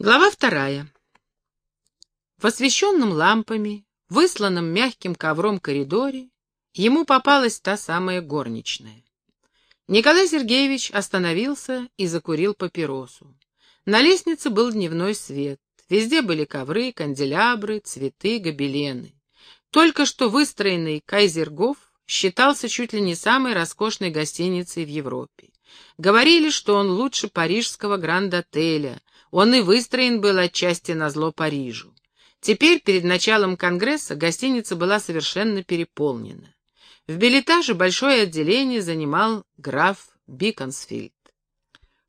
Глава вторая. В освещенном лампами, высланном мягким ковром коридоре, ему попалась та самая горничная. Николай Сергеевич остановился и закурил папиросу. На лестнице был дневной свет. Везде были ковры, канделябры, цветы, гобелены. Только что выстроенный Кайзергоф считался чуть ли не самой роскошной гостиницей в Европе. Говорили, что он лучше парижского гранд-отеля, он и выстроен был отчасти на зло Парижу. Теперь, перед началом Конгресса, гостиница была совершенно переполнена. В билетаже большое отделение занимал граф Биконсфильд.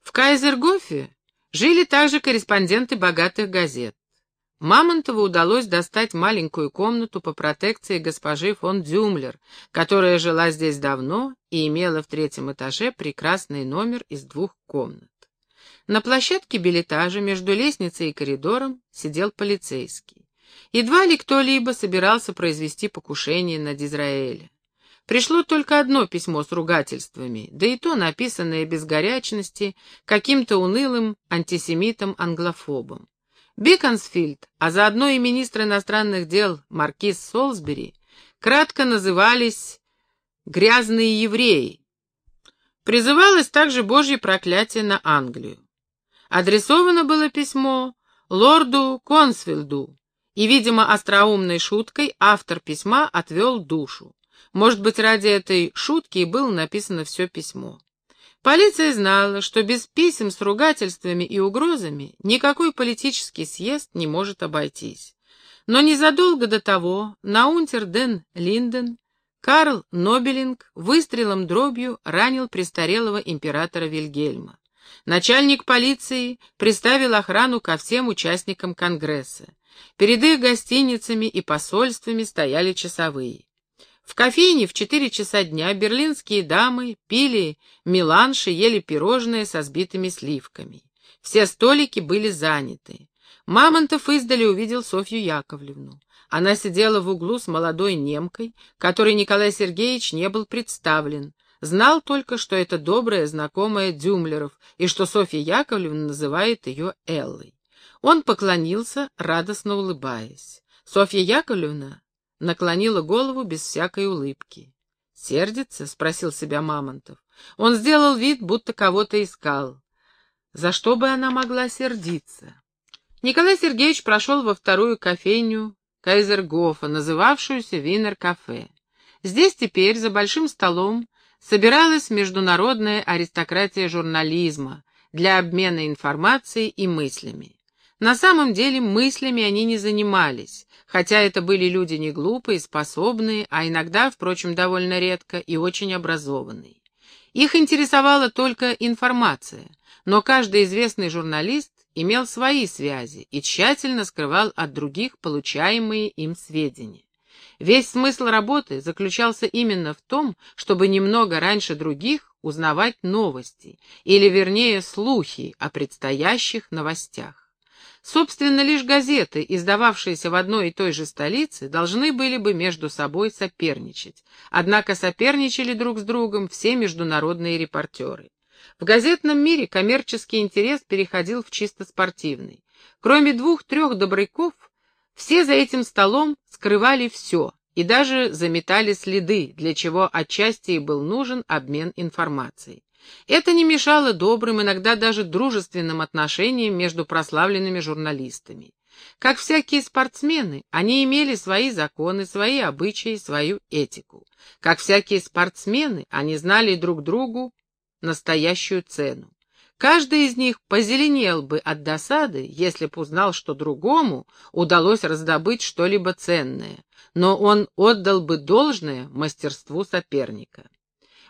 В Кайзергофе жили также корреспонденты богатых газет. Мамонтову удалось достать маленькую комнату по протекции госпожи фон Дюмлер, которая жила здесь давно и имела в третьем этаже прекрасный номер из двух комнат. На площадке билетажа между лестницей и коридором сидел полицейский. Едва ли кто-либо собирался произвести покушение над Израилем. Пришло только одно письмо с ругательствами, да и то написанное без горячности каким-то унылым антисемитом-англофобом. Беконсфильд, а заодно и министр иностранных дел маркиз Солсбери, кратко назывались «грязные евреи». Призывалось также Божье проклятие на Англию. Адресовано было письмо лорду Консфилду, и, видимо, остроумной шуткой автор письма отвел душу. Может быть, ради этой шутки и было написано все письмо. Полиция знала, что без писем с ругательствами и угрозами никакой политический съезд не может обойтись. Но незадолго до того на Унтерден Линден Карл Нобелинг выстрелом дробью ранил престарелого императора Вильгельма. Начальник полиции приставил охрану ко всем участникам Конгресса. Перед их гостиницами и посольствами стояли часовые. В кофейне в четыре часа дня берлинские дамы пили меланж и ели пирожные со сбитыми сливками. Все столики были заняты. Мамонтов издали увидел Софью Яковлевну. Она сидела в углу с молодой немкой, которой Николай Сергеевич не был представлен, Знал только, что это добрая знакомая Дюмлеров, и что Софья Яковлевна называет ее Эллой. Он поклонился, радостно улыбаясь. Софья Яковлевна наклонила голову без всякой улыбки. «Сердится?» — спросил себя Мамонтов. Он сделал вид, будто кого-то искал. За что бы она могла сердиться? Николай Сергеевич прошел во вторую кофейню Кайзергофа, называвшуюся Винер-кафе. Здесь теперь, за большим столом, собиралась международная аристократия журнализма для обмена информацией и мыслями. На самом деле мыслями они не занимались, хотя это были люди не глупые, способные, а иногда, впрочем, довольно редко и очень образованные. Их интересовала только информация, но каждый известный журналист имел свои связи и тщательно скрывал от других получаемые им сведения. Весь смысл работы заключался именно в том, чтобы немного раньше других узнавать новости, или вернее слухи о предстоящих новостях. Собственно, лишь газеты, издававшиеся в одной и той же столице, должны были бы между собой соперничать. Однако соперничали друг с другом все международные репортеры. В газетном мире коммерческий интерес переходил в чисто спортивный. Кроме двух-трех добряков, все за этим столом скрывали все и даже заметали следы, для чего отчасти и был нужен обмен информацией. Это не мешало добрым, иногда даже дружественным отношениям между прославленными журналистами. Как всякие спортсмены, они имели свои законы, свои обычаи, свою этику. Как всякие спортсмены, они знали друг другу настоящую цену. Каждый из них позеленел бы от досады, если б узнал, что другому удалось раздобыть что-либо ценное, но он отдал бы должное мастерству соперника.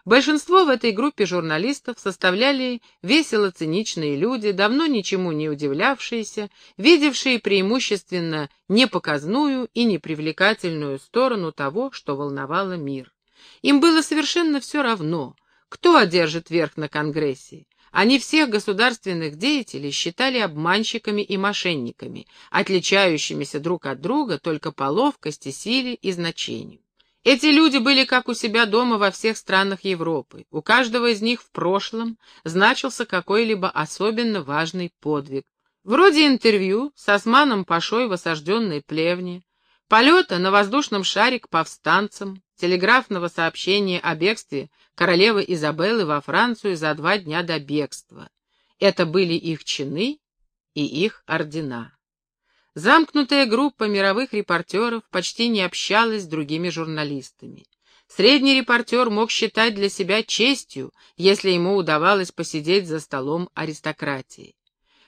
Большинство в этой группе журналистов составляли весело-циничные люди, давно ничему не удивлявшиеся, видевшие преимущественно непоказную и непривлекательную сторону того, что волновало мир. Им было совершенно все равно, кто одержит верх на Конгрессе, они всех государственных деятелей считали обманщиками и мошенниками, отличающимися друг от друга только по ловкости, силе и значению. Эти люди были как у себя дома во всех странах Европы. У каждого из них в прошлом значился какой-либо особенно важный подвиг. Вроде интервью с Османом Пашой в осажденной плевне, полета на воздушном шаре к повстанцам, телеграфного сообщения о бегстве королевы Изабеллы во Францию за два дня до бегства. Это были их чины и их ордена. Замкнутая группа мировых репортеров почти не общалась с другими журналистами. Средний репортер мог считать для себя честью, если ему удавалось посидеть за столом аристократии.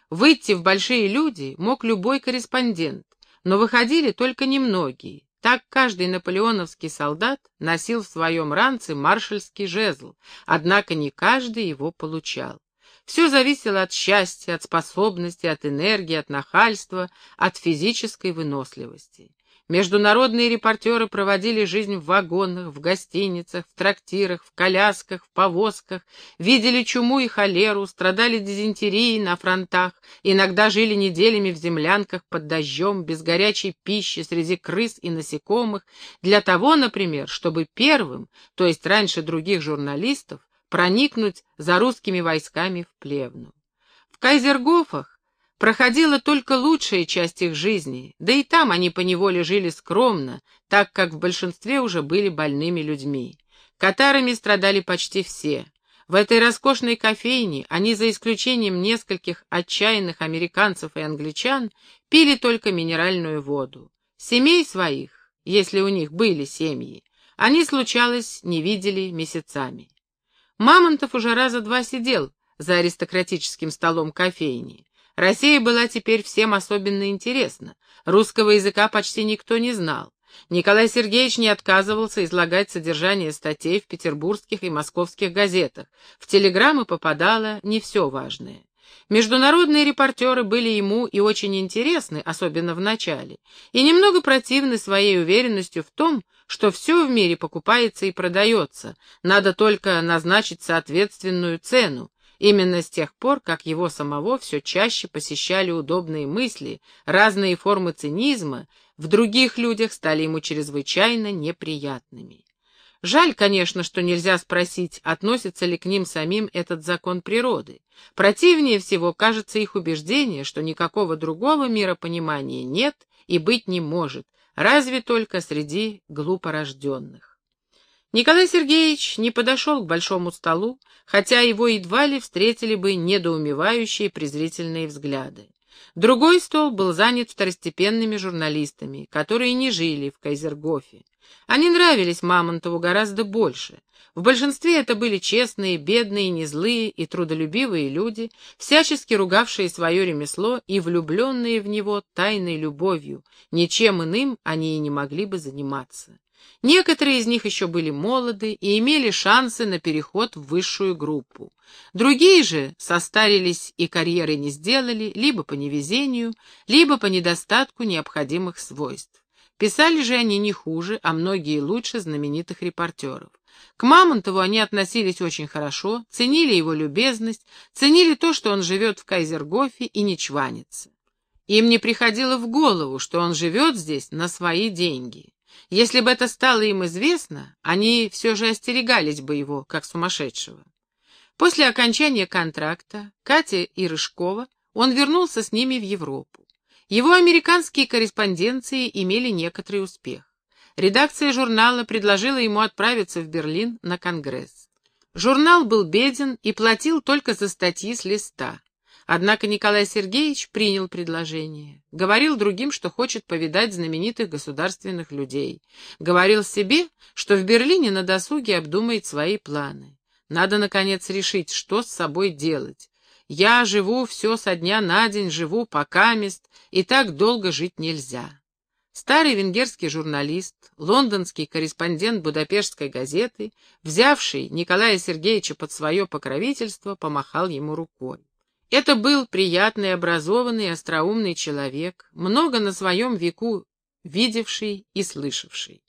Выйти в большие люди мог любой корреспондент, но выходили только немногие. Так каждый наполеоновский солдат носил в своем ранце маршальский жезл, однако не каждый его получал. Все зависело от счастья, от способности, от энергии, от нахальства, от физической выносливости. Международные репортеры проводили жизнь в вагонах, в гостиницах, в трактирах, в колясках, в повозках, видели чуму и холеру, страдали дизентерией на фронтах, иногда жили неделями в землянках под дождем, без горячей пищи, среди крыс и насекомых, для того, например, чтобы первым, то есть раньше других журналистов, проникнуть за русскими войсками в Плевну. В Кайзергофах проходила только лучшая часть их жизни, да и там они поневоле жили скромно, так как в большинстве уже были больными людьми. Катарами страдали почти все. В этой роскошной кофейне они, за исключением нескольких отчаянных американцев и англичан, пили только минеральную воду. Семей своих, если у них были семьи, они, случалось, не видели месяцами. Мамонтов уже раза два сидел за аристократическим столом кофейни. Россия была теперь всем особенно интересна. Русского языка почти никто не знал. Николай Сергеевич не отказывался излагать содержание статей в петербургских и московских газетах. В телеграммы попадало не все важное. Международные репортеры были ему и очень интересны, особенно в начале, и немного противны своей уверенностью в том, что все в мире покупается и продается, надо только назначить соответственную цену, Именно с тех пор, как его самого все чаще посещали удобные мысли, разные формы цинизма, в других людях стали ему чрезвычайно неприятными. Жаль, конечно, что нельзя спросить, относится ли к ним самим этот закон природы. Противнее всего кажется их убеждение, что никакого другого миропонимания нет и быть не может, разве только среди глупорожденных. Николай Сергеевич не подошел к большому столу, хотя его едва ли встретили бы недоумевающие презрительные взгляды. Другой стол был занят второстепенными журналистами, которые не жили в Кайзергофе. Они нравились Мамонтову гораздо больше. В большинстве это были честные, бедные, незлые и трудолюбивые люди, всячески ругавшие свое ремесло и влюбленные в него тайной любовью. Ничем иным они и не могли бы заниматься. Некоторые из них еще были молоды и имели шансы на переход в высшую группу. Другие же состарились и карьеры не сделали, либо по невезению, либо по недостатку необходимых свойств. Писали же они не хуже, а многие лучше знаменитых репортеров. К Мамонтову они относились очень хорошо, ценили его любезность, ценили то, что он живет в Кайзергофе и не чванится. Им не приходило в голову, что он живет здесь на свои деньги. Если бы это стало им известно, они все же остерегались бы его, как сумасшедшего. После окончания контракта Катя и Рыжкова он вернулся с ними в Европу. Его американские корреспонденции имели некоторый успех. Редакция журнала предложила ему отправиться в Берлин на конгресс. Журнал был беден и платил только за статьи с листа. Однако Николай Сергеевич принял предложение. Говорил другим, что хочет повидать знаменитых государственных людей. Говорил себе, что в Берлине на досуге обдумает свои планы. Надо, наконец, решить, что с собой делать. Я живу все со дня на день, живу покамест, и так долго жить нельзя. Старый венгерский журналист, лондонский корреспондент Будапештской газеты, взявший Николая Сергеевича под свое покровительство, помахал ему рукой. Это был приятный, образованный, остроумный человек, много на своем веку видевший и слышавший.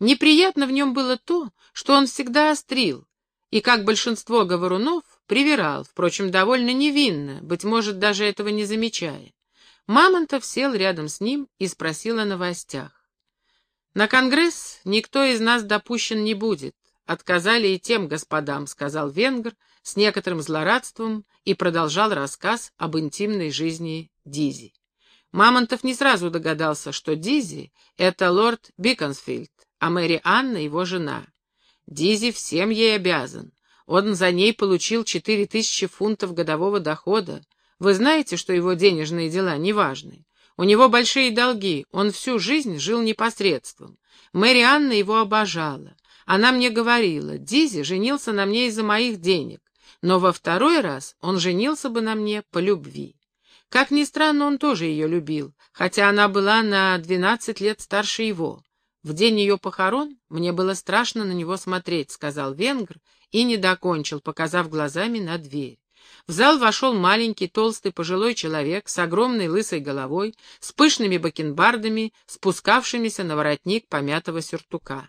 Неприятно в нем было то, что он всегда острил, и, как большинство говорунов, привирал, впрочем, довольно невинно, быть может, даже этого не замечая. Мамонтов сел рядом с ним и спросил о новостях. «На Конгресс никто из нас допущен не будет. Отказали и тем господам», — сказал венгр, с некоторым злорадством и продолжал рассказ об интимной жизни Дизи. Мамонтов не сразу догадался, что Дизи — это лорд Биконсфилд, а Мэри Анна — его жена. Дизи всем ей обязан. Он за ней получил четыре тысячи фунтов годового дохода. Вы знаете, что его денежные дела неважны. У него большие долги, он всю жизнь жил непосредством. Мэри Анна его обожала. Она мне говорила, Дизи женился на мне из-за моих денег, но во второй раз он женился бы на мне по любви. Как ни странно, он тоже ее любил, хотя она была на двенадцать лет старше его. В день ее похорон мне было страшно на него смотреть, сказал венгр и не докончил, показав глазами на дверь. В зал вошел маленький, толстый, пожилой человек с огромной лысой головой, с пышными бакенбардами, спускавшимися на воротник помятого сюртука.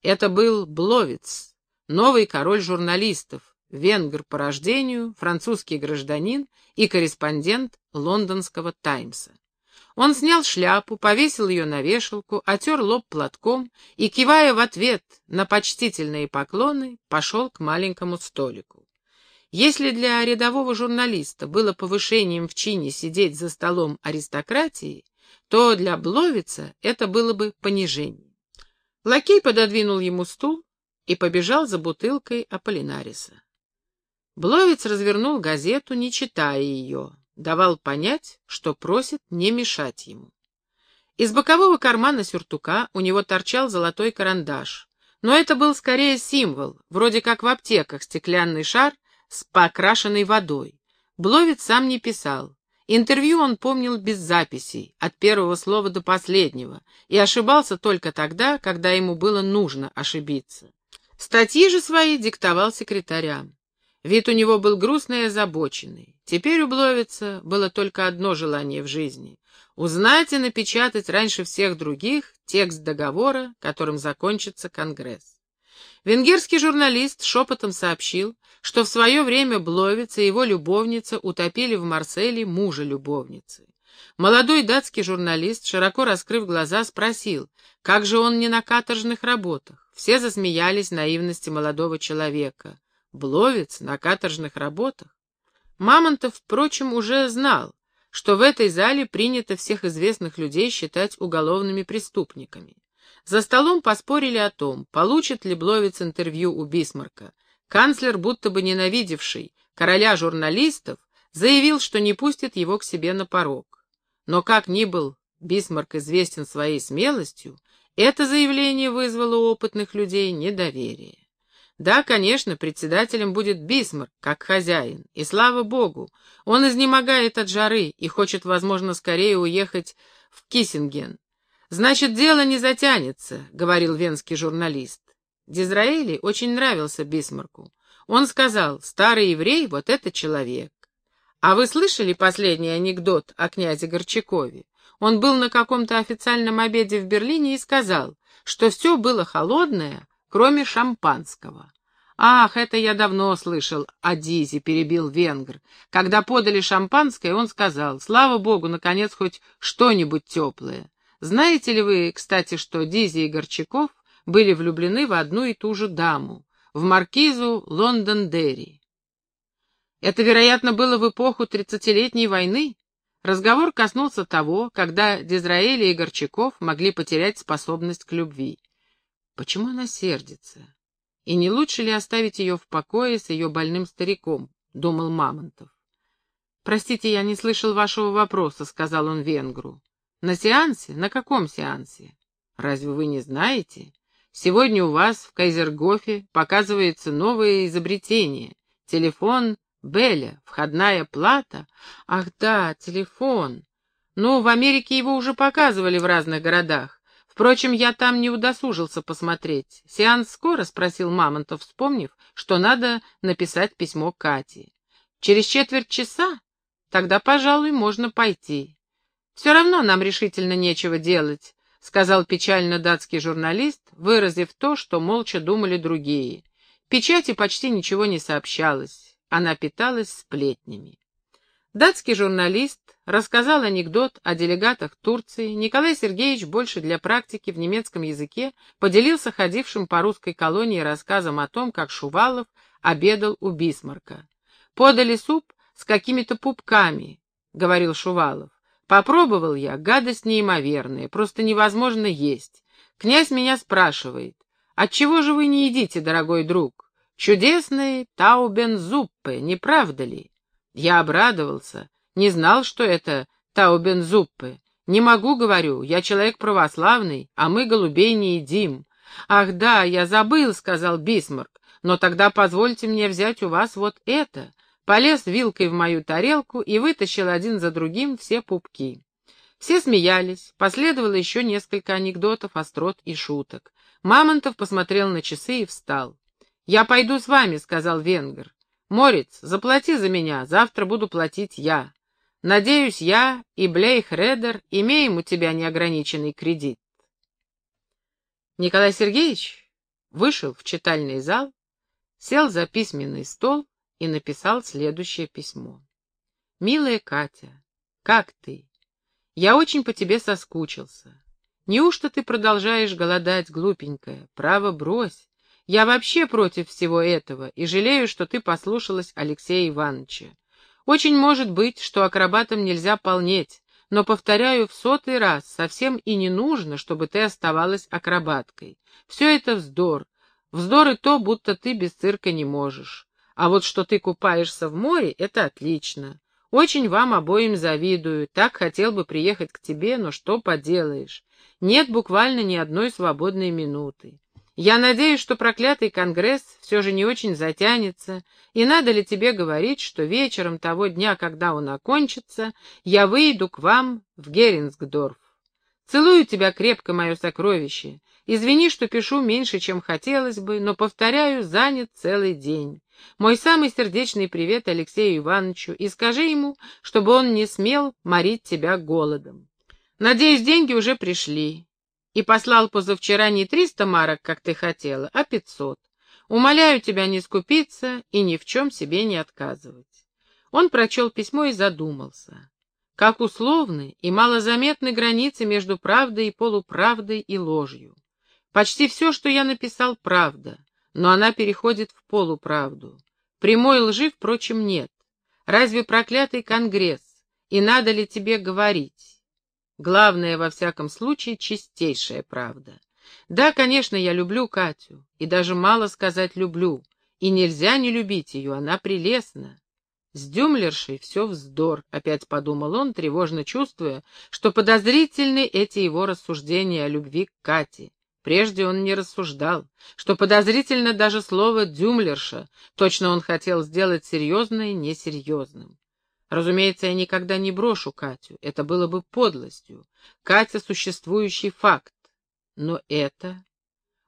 Это был Бловец, новый король журналистов, венгр по рождению, французский гражданин и корреспондент лондонского «Таймса». Он снял шляпу, повесил ее на вешалку, отер лоб платком и, кивая в ответ на почтительные поклоны, пошел к маленькому столику. Если для рядового журналиста было повышением в чине сидеть за столом аристократии, то для Бловица это было бы понижением. Лакей пододвинул ему стул и побежал за бутылкой Аполлинариса. Бловец развернул газету, не читая ее, давал понять, что просит не мешать ему. Из бокового кармана сюртука у него торчал золотой карандаш, но это был скорее символ, вроде как в аптеках стеклянный шар с покрашенной водой. Бловец сам не писал. Интервью он помнил без записей, от первого слова до последнего, и ошибался только тогда, когда ему было нужно ошибиться. Статьи же свои диктовал секретарям. Вид у него был грустный и озабоченный. Теперь у Бловица было только одно желание в жизни — узнать и напечатать раньше всех других текст договора, которым закончится Конгресс. Венгерский журналист шепотом сообщил, что в свое время Бловиц и его любовница утопили в Марселе мужа любовницы. Молодой датский журналист, широко раскрыв глаза, спросил, как же он не на каторжных работах. Все засмеялись наивности молодого человека. Бловиц на каторжных работах? Мамонтов, впрочем, уже знал, что в этой зале принято всех известных людей считать уголовными преступниками. За столом поспорили о том, получит ли Бловиц интервью у Бисмарка. Канцлер, будто бы ненавидевший короля журналистов, заявил, что не пустит его к себе на порог. Но как ни был Бисмарк известен своей смелостью, это заявление вызвало у опытных людей недоверие. Да, конечно, председателем будет Бисмарк, как хозяин, и слава богу, он изнемогает от жары и хочет, возможно, скорее уехать в Киссинген. «Значит, дело не затянется», — говорил венский журналист. Дизраэли очень нравился Бисмарку. Он сказал, старый еврей — вот это человек. А вы слышали последний анекдот о князе Горчакове? Он был на каком-то официальном обеде в Берлине и сказал, что все было холодное, кроме шампанского. «Ах, это я давно слышал о Дизе», — перебил венгр. Когда подали шампанское, он сказал, «Слава богу, наконец хоть что-нибудь теплое». Знаете ли вы, кстати, что Дизи и Горчаков были влюблены в одну и ту же даму, в маркизу Лондон-Дерри? Это, вероятно, было в эпоху тридцатилетней войны. Разговор коснулся того, когда Дизраэли и Горчаков могли потерять способность к любви. Почему она сердится? И не лучше ли оставить ее в покое с ее больным стариком, — думал Мамонтов. «Простите, я не слышал вашего вопроса», — сказал он венгру. На сеансе? На каком сеансе? Разве вы не знаете? Сегодня у вас в Кайзергофе показывается новое изобретение. Телефон Белля, входная плата. Ах да, телефон. Ну, в Америке его уже показывали в разных городах. Впрочем, я там не удосужился посмотреть. Сеанс скоро, спросил Мамонтов, вспомнив, что надо написать письмо Кате. Через четверть часа? Тогда, пожалуй, можно пойти. «Все равно нам решительно нечего делать», — сказал печально датский журналист, выразив то, что молча думали другие. Печати почти ничего не сообщалось, она питалась сплетнями. Датский журналист рассказал анекдот о делегатах Турции. Николай Сергеевич больше для практики в немецком языке поделился ходившим по русской колонии рассказом о том, как Шувалов обедал у Бисмарка. Подали суп с какими-то пупками, — говорил Шувалов. Попробовал я, гадость неимоверная, просто невозможно есть. Князь меня спрашивает, отчего же вы не едите, дорогой друг? Чудесные таубензуппы, не правда ли? Я обрадовался, не знал, что это таубензуппы. Не могу, говорю, я человек православный, а мы голубей не едим. Ах да, я забыл, сказал Бисмарк, но тогда позвольте мне взять у вас вот это. Полез вилкой в мою тарелку и вытащил один за другим все пупки. Все смеялись, последовало еще несколько анекдотов, острот и шуток. Мамонтов посмотрел на часы и встал. «Я пойду с вами», — сказал венгер. «Морец, заплати за меня, завтра буду платить я. Надеюсь, я и Блейх Редер имеем у тебя неограниченный кредит». Николай Сергеевич вышел в читальный зал, сел за письменный стол и написал следующее письмо. «Милая Катя, как ты? Я очень по тебе соскучился. Неужто ты продолжаешь голодать, глупенькая? Право, брось. Я вообще против всего этого и жалею, что ты послушалась Алексея Ивановича. Очень может быть, что акробатам нельзя полнеть, но, повторяю в сотый раз, совсем и не нужно, чтобы ты оставалась акробаткой. Все это вздор. Вздор и то, будто ты без цирка не можешь. А вот что ты купаешься в море, это отлично. Очень вам обоим завидую, так хотел бы приехать к тебе, но что поделаешь. Нет буквально ни одной свободной минуты. Я надеюсь, что проклятый конгресс все же не очень затянется, и надо ли тебе говорить, что вечером того дня, когда он окончится, я выйду к вам в Герингсдорф. Целую тебя крепко, мое сокровище. Извини, что пишу меньше, чем хотелось бы, но, повторяю, занят целый день. Мой самый сердечный привет Алексею Ивановичу и скажи ему, чтобы он не смел морить тебя голодом. Надеюсь, деньги уже пришли. И послал позавчера не триста марок, как ты хотела, а пятьсот. Умоляю тебя не скупиться и ни в чем себе не отказывать. Он прочел письмо и задумался. Как условны и малозаметны границы между правдой и полуправдой и ложью. Почти все, что я написал, правда но она переходит в полуправду. Прямой лжи, впрочем, нет. Разве проклятый Конгресс? И надо ли тебе говорить? Главное, во всяком случае, чистейшая правда. Да, конечно, я люблю Катю, и даже мало сказать люблю, и нельзя не любить ее, она прелестна. С Дюмлершей все вздор, опять подумал он, тревожно чувствуя, что подозрительны эти его рассуждения о любви к Кате. Прежде он не рассуждал, что подозрительно даже слово «дюмлерша», точно он хотел сделать серьезное несерьезным. Разумеется, я никогда не брошу Катю, это было бы подлостью. Катя — существующий факт. Но это...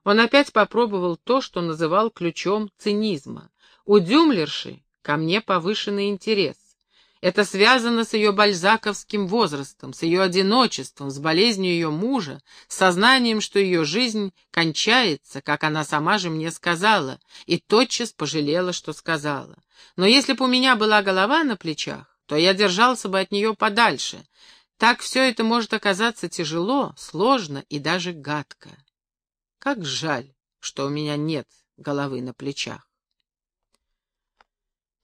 Он опять попробовал то, что называл ключом цинизма. У дюмлерши ко мне повышенный интерес. Это связано с ее бальзаковским возрастом, с ее одиночеством, с болезнью ее мужа, с сознанием, что ее жизнь кончается, как она сама же мне сказала, и тотчас пожалела, что сказала. Но если бы у меня была голова на плечах, то я держался бы от нее подальше. Так все это может оказаться тяжело, сложно и даже гадко. Как жаль, что у меня нет головы на плечах.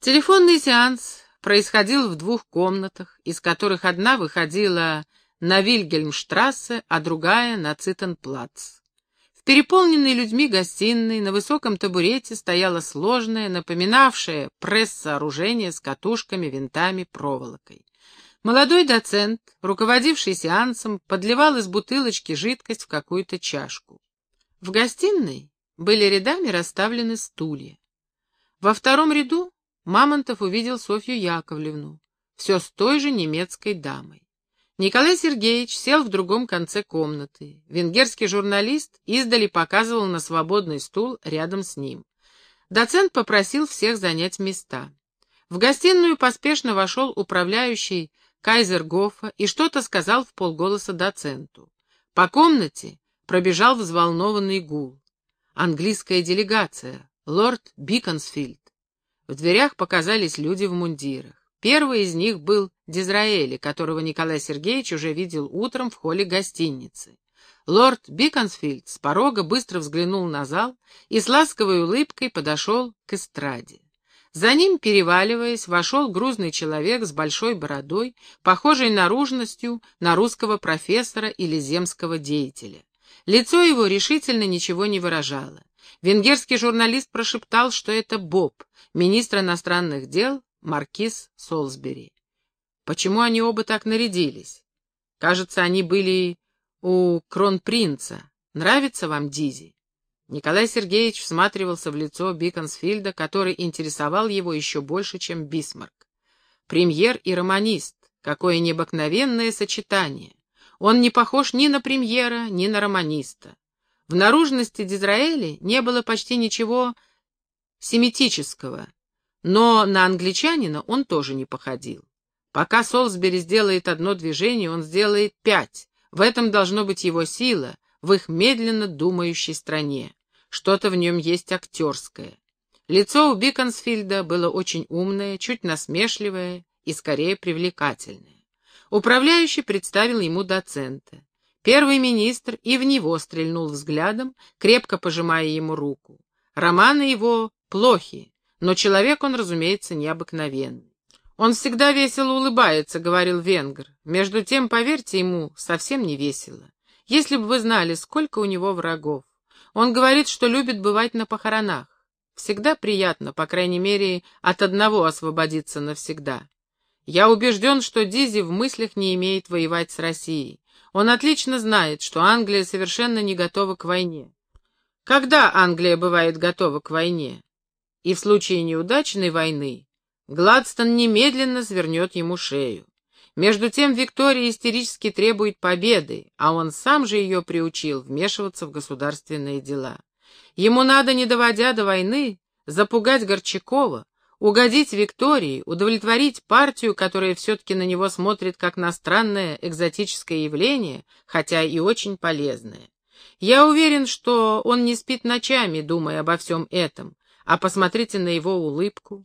Телефонный сеанс происходил в двух комнатах, из которых одна выходила на Вильгельмштрассе, а другая на Циттенплац. В переполненной людьми гостиной на высоком табурете стояло сложное, напоминавшее пресс-сооружение с катушками, винтами, проволокой. Молодой доцент, руководивший сеансом, подливал из бутылочки жидкость в какую-то чашку. В гостиной были рядами расставлены стулья. Во втором ряду Мамонтов увидел Софью Яковлевну, все с той же немецкой дамой. Николай Сергеевич сел в другом конце комнаты. Венгерский журналист издали показывал на свободный стул рядом с ним. Доцент попросил всех занять места. В гостиную поспешно вошел управляющий Кайзер Гофа и что-то сказал в полголоса доценту. По комнате пробежал взволнованный гул. Английская делегация, лорд Биконсфильд, в дверях показались люди в мундирах. Первый из них был Дизраэли, которого Николай Сергеевич уже видел утром в холле гостиницы. Лорд Биконсфильд с порога быстро взглянул на зал и с ласковой улыбкой подошел к эстраде. За ним, переваливаясь, вошел грузный человек с большой бородой, похожей наружностью на русского профессора или земского деятеля. Лицо его решительно ничего не выражало. Венгерский журналист прошептал, что это Боб, министр иностранных дел, маркиз Солсбери. Почему они оба так нарядились? Кажется, они были у кронпринца. Нравится вам Дизи?» Николай Сергеевич всматривался в лицо Биконсфильда, который интересовал его еще больше, чем Бисмарк. Премьер и романист. Какое необыкновенное сочетание. Он не похож ни на премьера, ни на романиста. В наружности Дизраэли не было почти ничего семитического, но на англичанина он тоже не походил. Пока Солсбери сделает одно движение, он сделает пять, в этом должно быть его сила, в их медленно думающей стране. Что-то в нем есть актерское. Лицо у Биконсфильда было очень умное, чуть насмешливое и скорее привлекательное. Управляющий представил ему доцента. Первый министр и в него стрельнул взглядом, крепко пожимая ему руку. Романы его плохи, но человек он, разумеется, необыкновенный. «Он всегда весело улыбается», — говорил венгр. «Между тем, поверьте ему, совсем не весело. Если бы вы знали, сколько у него врагов. Он говорит, что любит бывать на похоронах. Всегда приятно, по крайней мере, от одного освободиться навсегда. Я убежден, что Дизи в мыслях не имеет воевать с Россией. Он отлично знает, что Англия совершенно не готова к войне. Когда Англия бывает готова к войне? И в случае неудачной войны Гладстон немедленно свернет ему шею. Между тем Виктория истерически требует победы, а он сам же ее приучил вмешиваться в государственные дела. Ему надо, не доводя до войны, запугать Горчакова, угодить Виктории, удовлетворить партию, которая все-таки на него смотрит как на странное экзотическое явление, хотя и очень полезное. Я уверен, что он не спит ночами, думая обо всем этом, а посмотрите на его улыбку,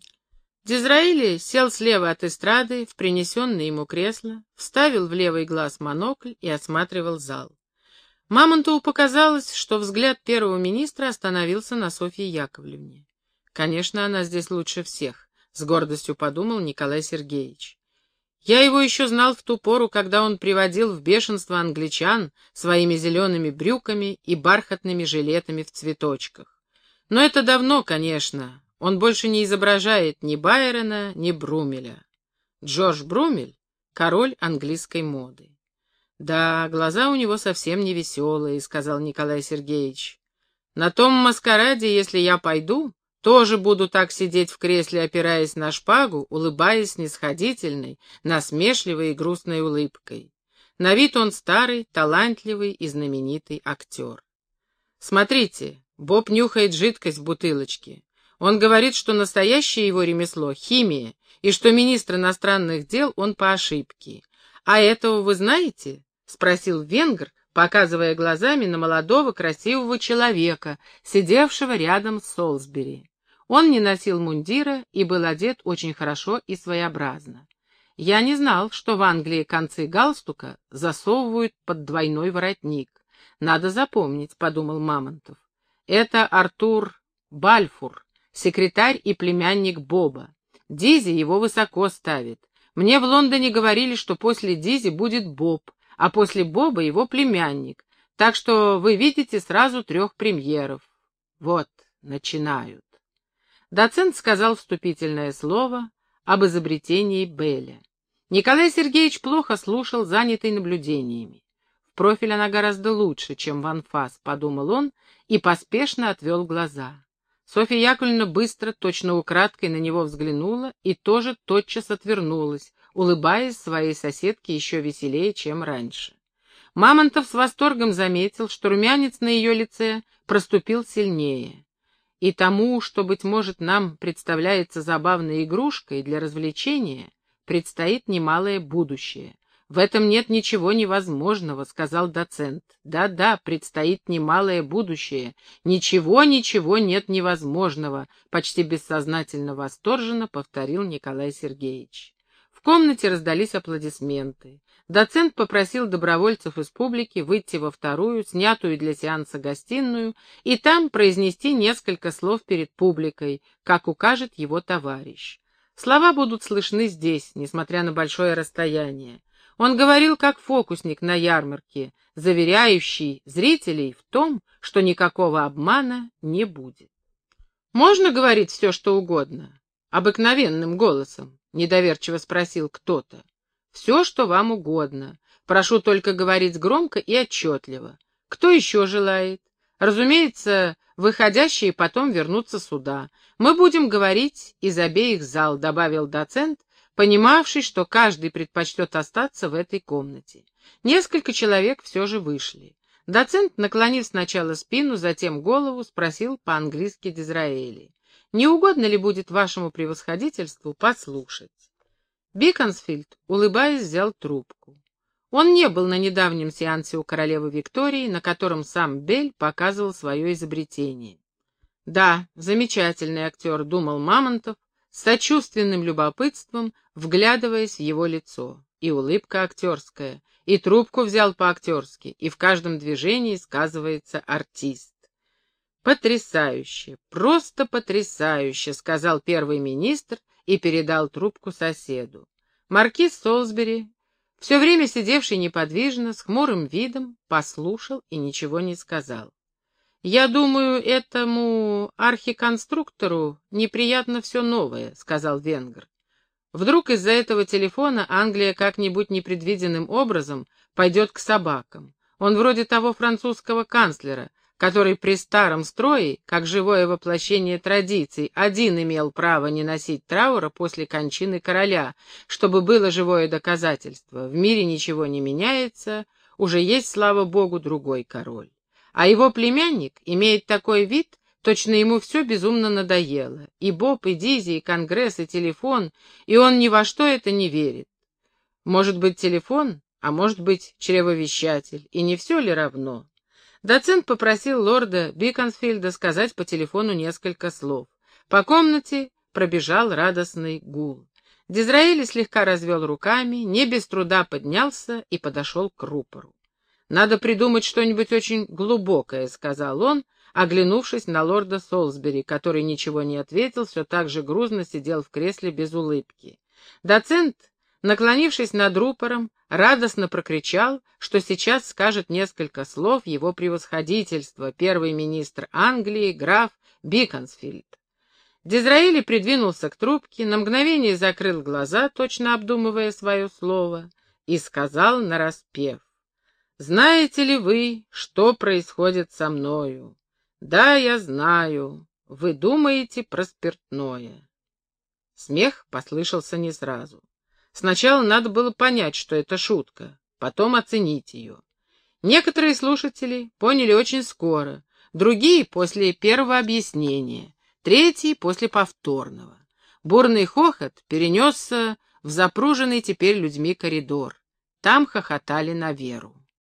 Дизраили сел слева от эстрады в принесенное ему кресло, вставил в левый глаз монокль и осматривал зал. Мамонтову показалось, что взгляд первого министра остановился на Софье Яковлевне. «Конечно, она здесь лучше всех», — с гордостью подумал Николай Сергеевич. «Я его еще знал в ту пору, когда он приводил в бешенство англичан своими зелеными брюками и бархатными жилетами в цветочках. Но это давно, конечно, он больше не изображает ни Байрона, ни Брумеля. Джордж Брумель — король английской моды. «Да, глаза у него совсем не веселые», — сказал Николай Сергеевич. «На том маскараде, если я пойду, тоже буду так сидеть в кресле, опираясь на шпагу, улыбаясь снисходительной, насмешливой и грустной улыбкой. На вид он старый, талантливый и знаменитый актер. Смотрите, Боб нюхает жидкость в бутылочке. Он говорит, что настоящее его ремесло — химия, и что министр иностранных дел он по ошибке. «А этого вы знаете?» — спросил венгр, показывая глазами на молодого красивого человека, сидевшего рядом с Солсбери. Он не носил мундира и был одет очень хорошо и своеобразно. Я не знал, что в Англии концы галстука засовывают под двойной воротник. Надо запомнить, — подумал Мамонтов. Это Артур Бальфур, секретарь и племянник Боба. Дизи его высоко ставит. Мне в Лондоне говорили, что после Дизи будет Боб, а после Боба его племянник. Так что вы видите сразу трех премьеров. Вот, начинают. Доцент сказал вступительное слово об изобретении Белля. Николай Сергеевич плохо слушал, занятый наблюдениями. Профиль она гораздо лучше, чем в анфас, подумал он и поспешно отвел глаза. Софья Яковлевна быстро, точно украдкой на него взглянула и тоже тотчас отвернулась, улыбаясь своей соседке еще веселее, чем раньше. Мамонтов с восторгом заметил, что румянец на ее лице проступил сильнее. И тому, что, быть может, нам представляется забавной игрушкой для развлечения, предстоит немалое будущее. «В этом нет ничего невозможного», — сказал доцент. «Да-да, предстоит немалое будущее. Ничего, ничего нет невозможного», — почти бессознательно восторженно повторил Николай Сергеевич. В комнате раздались аплодисменты. Доцент попросил добровольцев из публики выйти во вторую, снятую для сеанса гостиную, и там произнести несколько слов перед публикой, как укажет его товарищ. Слова будут слышны здесь, несмотря на большое расстояние. Он говорил как фокусник на ярмарке, заверяющий зрителей в том, что никакого обмана не будет. «Можно говорить все, что угодно?» «Обыкновенным голосом», — недоверчиво спросил кто-то. «Все, что вам угодно. Прошу только говорить громко и отчетливо. Кто еще желает? Разумеется, выходящие потом вернутся сюда. Мы будем говорить из обеих зал», — добавил доцент, понимавший, что каждый предпочтет остаться в этой комнате. Несколько человек все же вышли. Доцент, наклонив сначала спину, затем голову, спросил по-английски Дизраэли. «Не угодно ли будет вашему превосходительству послушать?» Биконсфильд, улыбаясь, взял трубку. Он не был на недавнем сеансе у королевы Виктории, на котором сам Бель показывал свое изобретение. «Да, замечательный актер», — думал Мамонтов, сочувственным любопытством, вглядываясь в его лицо. И улыбка актерская, и трубку взял по-актерски, и в каждом движении сказывается артист. «Потрясающе! Просто потрясающе!» — сказал первый министр и передал трубку соседу. Маркиз Солсбери, все время сидевший неподвижно, с хмурым видом, послушал и ничего не сказал. «Я думаю, этому архиконструктору неприятно все новое», — сказал Венгр. Вдруг из-за этого телефона Англия как-нибудь непредвиденным образом пойдет к собакам. Он вроде того французского канцлера, который при старом строе, как живое воплощение традиций, один имел право не носить траура после кончины короля, чтобы было живое доказательство. В мире ничего не меняется, уже есть, слава богу, другой король. А его племянник имеет такой вид, Точно ему все безумно надоело. И Боб, и Дизи, и Конгресс, и телефон, и он ни во что это не верит. Может быть, телефон, а может быть, чревовещатель, и не все ли равно? Доцент попросил лорда Биконсфилда сказать по телефону несколько слов. По комнате пробежал радостный гул. Дизраэли слегка развел руками, не без труда поднялся и подошел к рупору. «Надо придумать что-нибудь очень глубокое», — сказал он, оглянувшись на лорда Солсбери, который ничего не ответил, все так же грузно сидел в кресле без улыбки. Доцент, наклонившись над рупором, радостно прокричал, что сейчас скажет несколько слов его превосходительства, первый министр Англии, граф Биконсфильд. Дизраэли придвинулся к трубке, на мгновение закрыл глаза, точно обдумывая свое слово, и сказал нараспев. «Знаете ли вы, что происходит со мною? «Да, я знаю. Вы думаете про спиртное». Смех послышался не сразу. Сначала надо было понять, что это шутка, потом оценить ее. Некоторые слушатели поняли очень скоро, другие — после первого объяснения, третьи — после повторного. Бурный хохот перенесся в запруженный теперь людьми коридор. Там хохотали на веру.